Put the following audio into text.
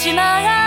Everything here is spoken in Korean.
始まっ